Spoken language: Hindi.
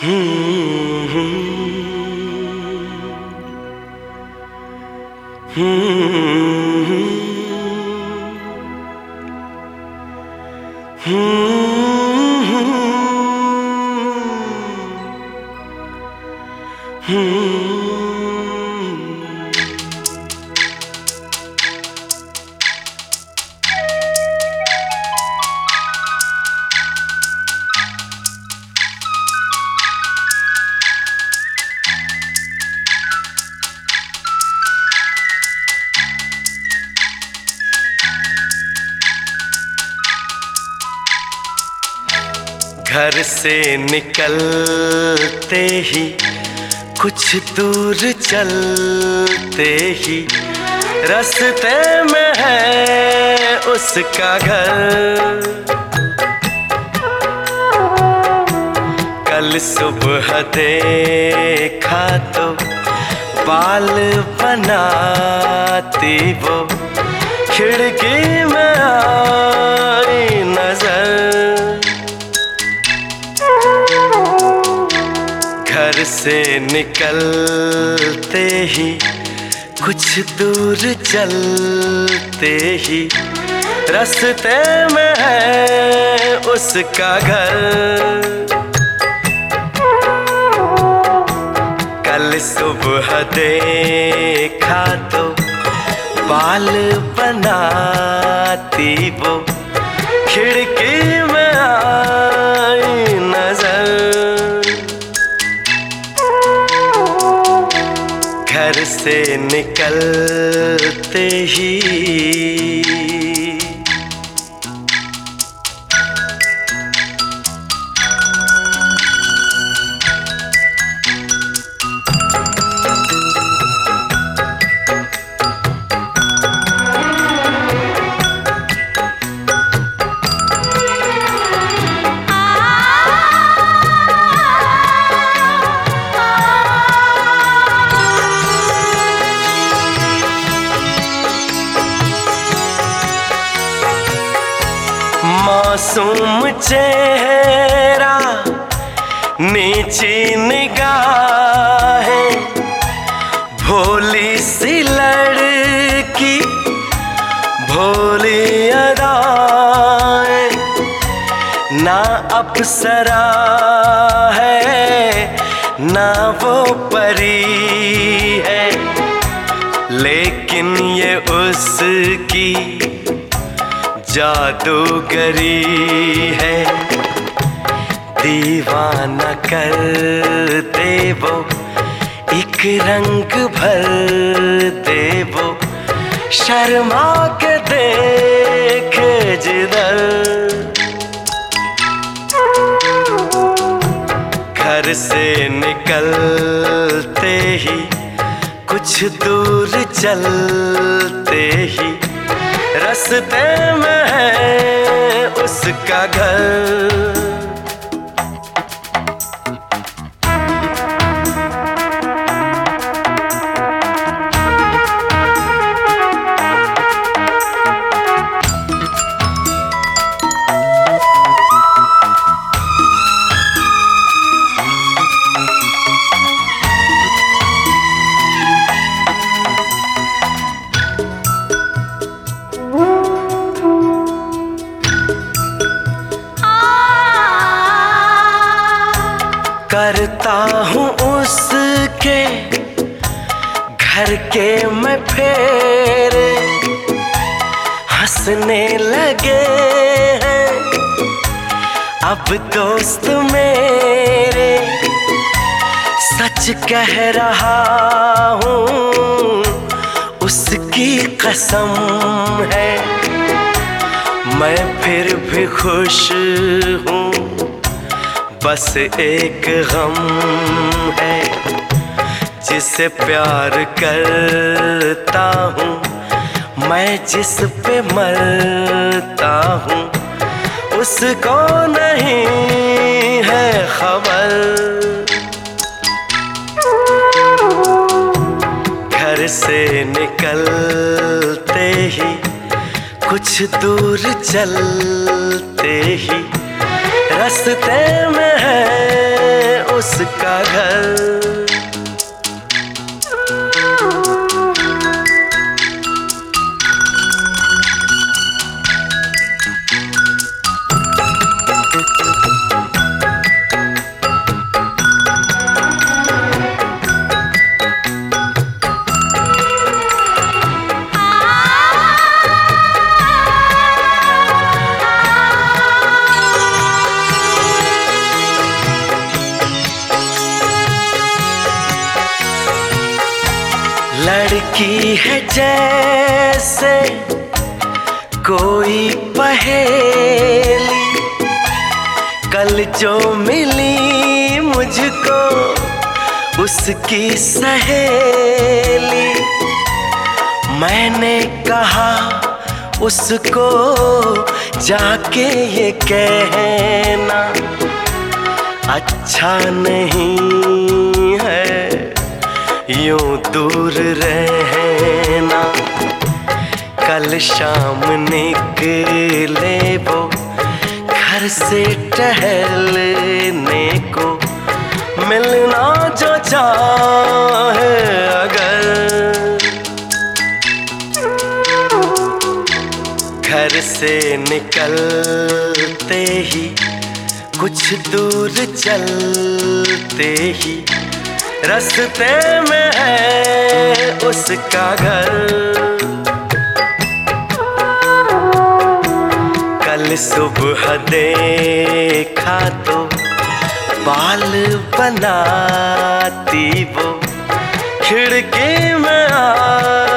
Hmm. घर से निकलते ही, कुछ दूर चलते ही, रास्ते में है उसका घर। कल सुबह देखा तो बाल बनाती वो, खिड़की में आई से निकलते ही, कुछ दूर चलते ही, रास्ते में है उसका घर। कल सुबह देखा तो बाल बनाती वो, खिड़की घर से निकलते ही चेहरा नीची निगाहें, भोली सी लड़की, भोली अदाएँ, ना अपसरा है, ना वो परी है। लेकिन ये उसकी जादूगरी दीवाना कर दे वो, एक रंग भर दे वो। शर्मा के देख घर से निकलते ही, कुछ दूर चलते ही, रास्ते में है उसका घर। करता हूँ उसके घर के मैं फेरे। हंसने लगे हैं अब दोस्त मेरे। सच कह रहा हूँ उसकी कसम है। मैं फिर भी खुश हूँ। बस एक गम है, जिसे प्यार करता हूँ। मैं जिस पे मरता हूँ, उसको नहीं है खबर। घर से निकलते ही, कुछ दूर चलते ही रास्ते में है उसका घर। लड़की है जैसे कोई पहेली। कल जो मिली मुझको उसकी सहेली। मैंने कहा उसको जाके ये कहना अच्छा नहीं है। यूँ दूर रहना। कल शाम निकले वो, घर से टहलने को। मिलना जो चाहे अगर। घर से निकलते ही, कुछ दूर चलते ही। रस्ते में है उसका घर। कल सुबह देखा तो बाल बनाती वो। खिड़की में आ